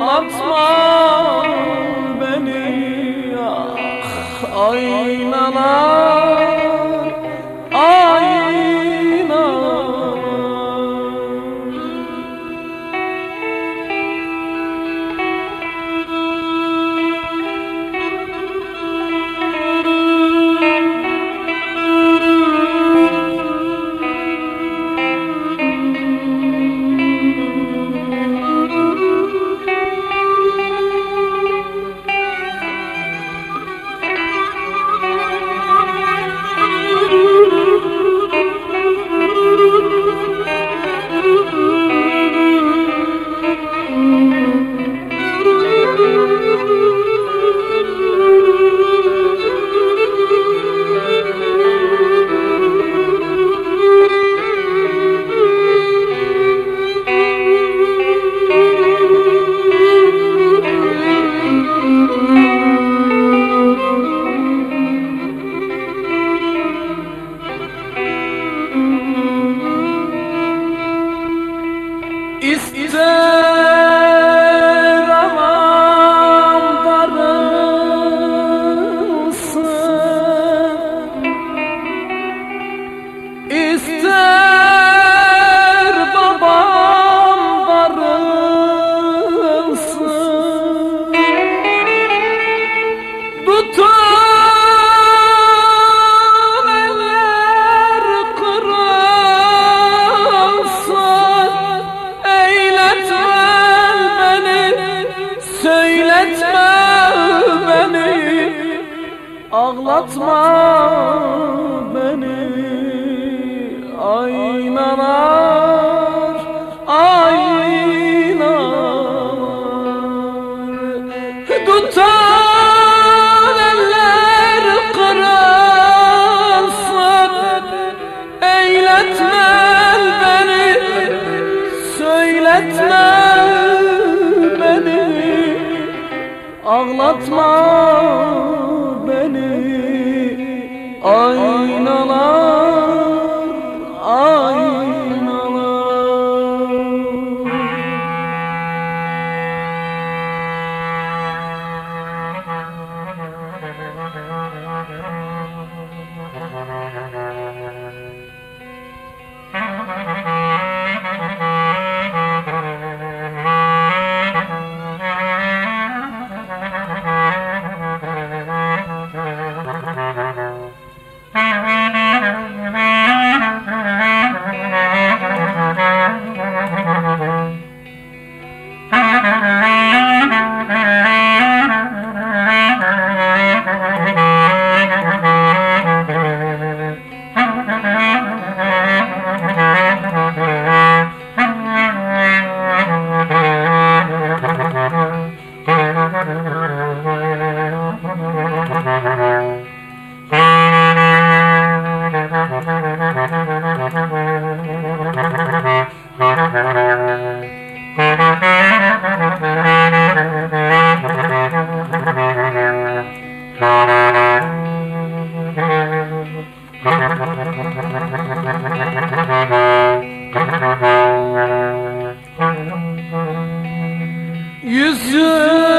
Atma. Ağlatma beni aynalar aynalar. Tutar eller kırılsın Eyletme beni söyletme beni. Ağlatma Aynalar Yüzüm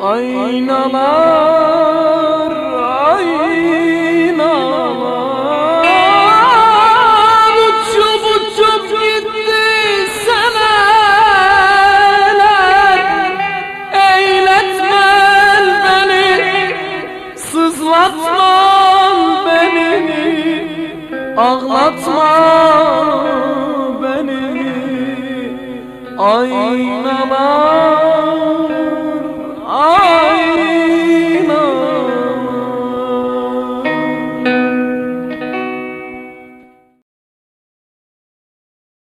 Aynalar, aynalar. Uçup uçup gitti seneler. Eyletme beni Sızlatma beni Ağlatma beni. Aynalar